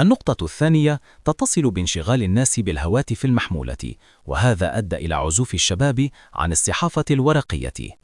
النقطة الثانية تتصل بانشغال الناس بالهواتف المحمولة، وهذا أدى إلى عزوف الشباب عن الصحافة الورقية.